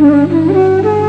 Mm-hmm.